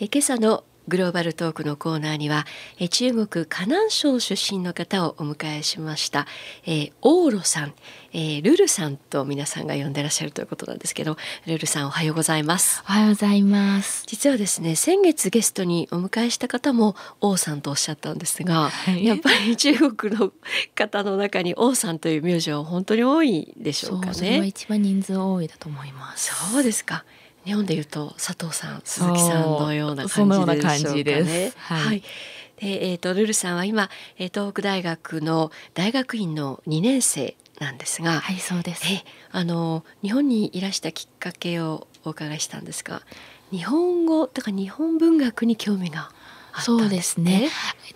え今朝のグローバルトークのコーナーにはえ中国河南省出身の方をお迎えしました、えー、オーロさん、えー、ルルさんと皆さんが呼んでらっしゃるということなんですけどルルさんおはようございます。おはようございます。実はですね先月ゲストにお迎えした方も王さんとおっしゃったんですが、はい、やっぱり中国の方の中に王さんという名字は本当に多いでしょうかね。一番人数多いだと思います。そうですか日本でいうと佐藤さん鈴木さんのような感じでしょうかね。はい、はいでえーと、ルルさんは今東北大学の大学院の2年生なんですが、はいそうです。えあの日本にいらしたきっかけをお伺いしたんですが、日本語とか日本文学に興味がそうですね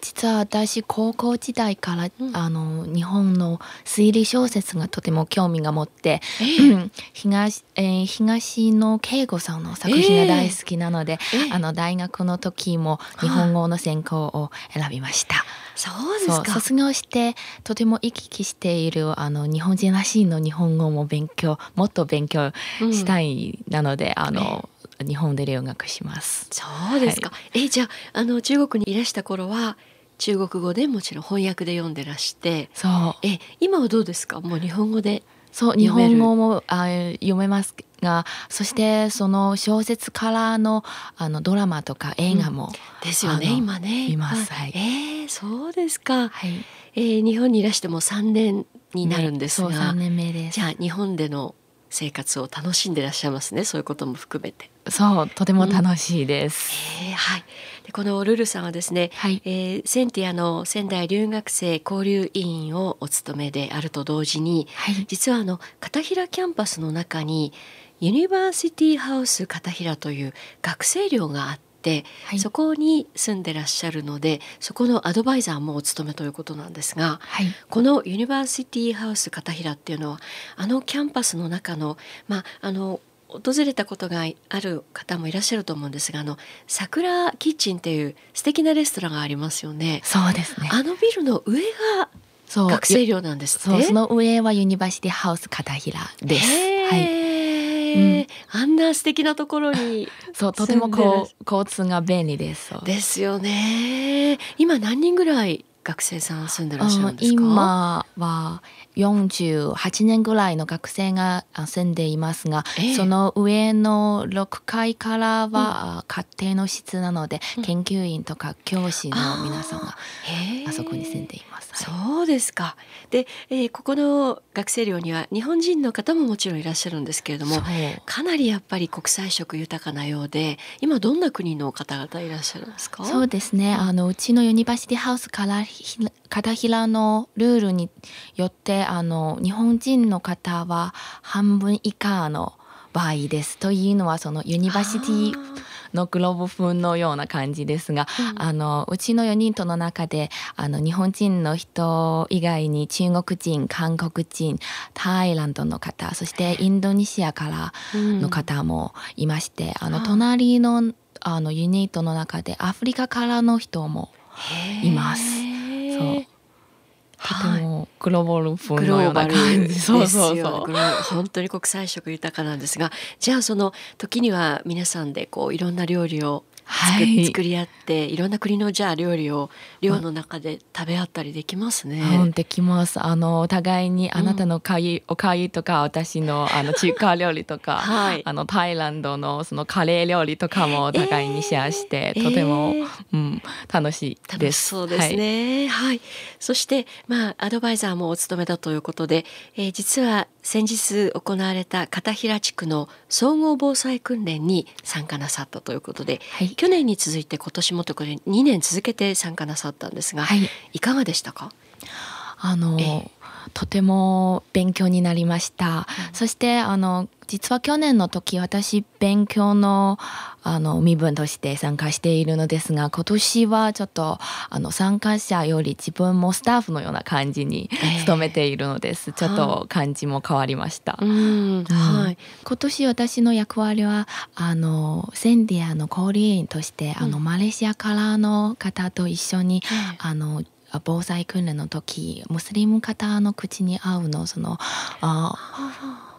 実は私高校時代から、うん、あの日本の推理小説がとても興味が持って、えー、東,、えー、東野圭吾さんの作品が大好きなので、えー、あの大学の時も日本語の専攻を選びました。そうですか。卒業してとても行き来しているあの日本人らしいの日本語も勉強もっと勉強したい、なのであの、日本で留学します。そうですか。はい、えじゃああの中国にいらした頃は中国語でもちろん翻訳で読んでらして、そう。え今はどうですか？もう日本語でそう日本語もあ読めますがそしてその小説からのあのドラマとか映画も、うん、ですよね今ね。見ます、はい、えー、そうですか、はい、えー、日本にいらしても3年になるんですが、ね、3年目です。じゃあ日本での生活を楽しんでいらっしゃいますねそういうことも含めて。そうとても楽しいです、うん、えー、はい。でこのルルさんはですね、はい、えー、センティアの仙台留学生交流委員をお務めであると同時に、はい、実はあの片平キャンパスの中にユニバーシティハウス片平という学生寮があって、はい、そこに住んでらっしゃるのでそこのアドバイザーもお務めということなんですが、はい、このユニバーシティハウス片平っていうのはあのキャンパスの中のまああの訪れたことがある方もいらっしゃると思うんですがあの桜キッチンっていう素敵なレストランがありますよね。そうですね。あのビルの上が学生寮なんですそうその上はユニバーシティハウス片平です。はい、うん、あんな素敵なところに そうとてもこう交通が便利です。ですよね。今何人ぐらい学生さん住んでらっしゃるんですか？今は48年ぐらいの学生が住んでいますが、えー、その上の6階からは家庭の室なので、うん、研究員とか教師の皆さんがあそこに住んでいます。そうですか。で、えー、ここの学生寮には日本人の方ももちろんいらっしゃるんですけれどもかなりやっぱり国際色豊かなようで今どんな国の方々いらっしゃるんですか？そうですね。あのうちのユニバーシティハウスから片平のルールによってあの日本人の方は半分以下の割合です。というのはそのユニバーシティのグローブ風のような感じですが、うん、あのうちの4人との中であの日本人の人以外に中国人韓国人タイランドの方そしてインドネシアからの方もいまして、うん、あの隣のあのユニットの中でアフリカからの人もいます。そうとてもグローバル風のような感じそうそうそう本当に国際色豊かなんですがじゃあその時には皆さんでこうい。ろんな料理をはい、作り合っていろんな国のじゃあ料理を寮の中で食べ合ったりできますね。うん、できます。あのお互いにあなたのかゆ、うん、おかゆとか私の あの中華料理とか、はい、あのタイランドのそのカレー料理とかもお互いにシェアして、えー、とても、えー、うん、楽しいです。そうですね。はい、はい、そしてまあアドバイザーもお務めだということで、えー、実は先日行われた片平地区の総合防災訓練に参加なさったということで、はい、去年に続いて今年もとこれ2年続けて参加なさったんですが、はい、いかがでしたか？あのとても勉強になりました、うん、そしてあの実は去年の時私勉強のあの身分として参加しているのですが今年はちょっとあの参加者より自分もスタッフのような感じに努めているのです、えー、ちょっと感じも変わりました、はい、今年私の役割はあのセンディアの交流員としてあの、マレーシアからの方と一緒に、うん、あの防災訓練の時ムスリム方の口に合うのそのあ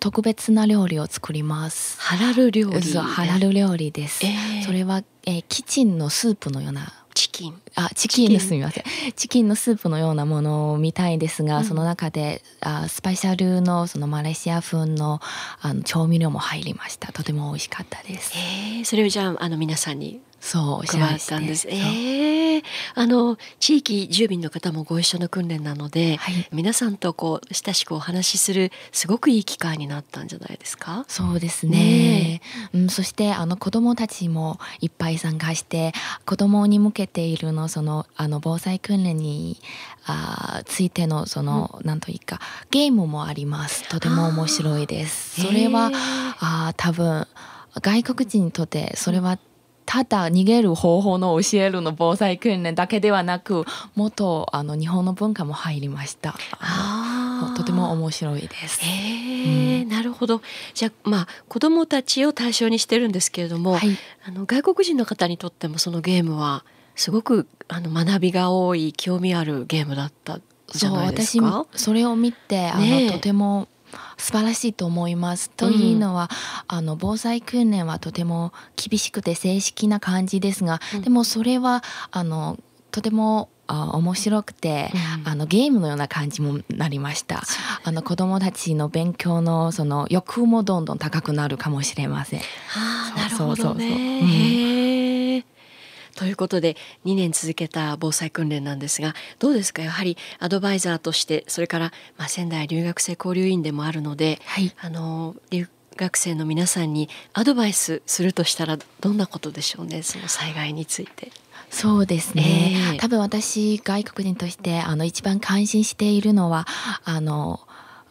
特別な料理を作ります。ハラル料理。ハラル料理です。えー、それは、えー、キチンのスープのようなチキン。あチキンです。みません。チキンのスープのようなものみたいですが、うん、その中であスパイシャルのそのマレーシア風のあの調味料も入りました。とても美味しかったです。えー、それをじゃああの皆さんにそう加わったんです。ええー、あの地域住民の方もご一緒の訓練なので、はい、皆さんとこう親しくお話しするすごくいい機会になったんじゃないですか？そうですね。ねうん、そしてあの子どもたちもいっぱい参加して子どもに向けているのそのあの防災訓練にあついてのその、うん、なんというかゲームもあります。とても面白いです。それはあ多分外国人にとってそれはただ逃げる方法の教えるの防災訓練だけではなくもっとあの日本の文化も入りました。とても面白いです。へえ、うん、なるほど。じゃあまあ子どもたちを対象にしてるんですけれども、はい、あの外国人の方にとってもそのゲームはすごくあの学びが多い興味あるゲームだったじゃないですか？私それを見てあの、ね、とても素晴らしいと思います。というのは、うん、あの防災訓練はとても厳しくて正式な感じですが、うん、でもそれはあのとてもあ面白くて、うん、あのゲームのような感じもなりました。あの子供たちの勉強のその欲もどんどん高くなるかもしれません。はあ、なるほどね。うんということで2年続けた防災訓練なんですがどうですか？やはりアドバイザーとしてそれから、まあ、仙台留学生交流員でもあるので、はい、あの留学生の皆さんにアドバイスするとしたらどんなことでしょうね？その災害について。そうですね、えー、多分私外国人としてあの一番関心しているのはあの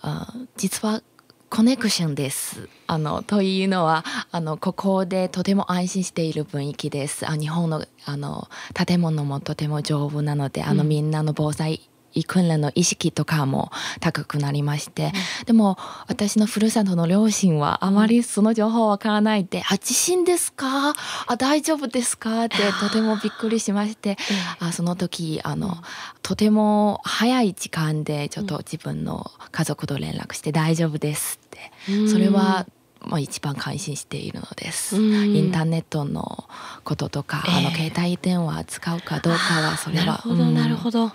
あ実はコネクションです。あのというのはあのここでとても安心している雰囲気です。あ日本のあの建物もとても丈夫なので、あのみんなの防災訓練の意識とかも高くなりまして、うん、でも私のふるさとの両親はあまりその情報わからないで「あ地震ですか？あ大丈夫ですか?」ってとてもびっくりしまして、あその時あの、とても早い時間でちょっと自分の家族と連絡して「大丈夫です」って、それはまあ、一番関心しているのです。インターネットのこととか、えー、あの携帯電話使うかどうかはそれは。なるほど、なるほど。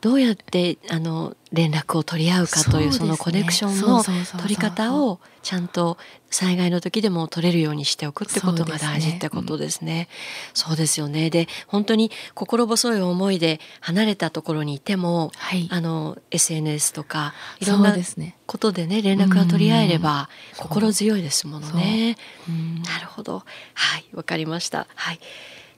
どうやってあの連絡を取り合うかというそのコネクションの取り方をちゃんと災害の時でも取れるようにしておくってことが大事ってことですね。そうですよね。で本当に心細い思いで離れたところにいても、はい、あの SNS とかいろんなことでね連絡が取り合えれば心強いですものね。なるほど。はいわかりました。はい。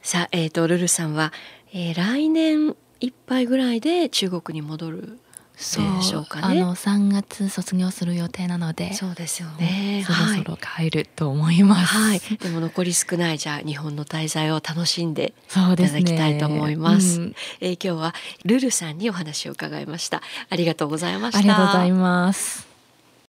さあえっ、ー、とルルさんは、えー、来年いっぱいぐらいで中国に戻るでしょうかね。あの3月卒業する予定なので、そうですよね。そろそろ帰ると思います。はい。でも残り少ないじゃあ日本の滞在を楽しんでいただきたいと思います。すねうん、えー、今日はルルさんにお話を伺いました。ありがとうございました。ありがとうございます。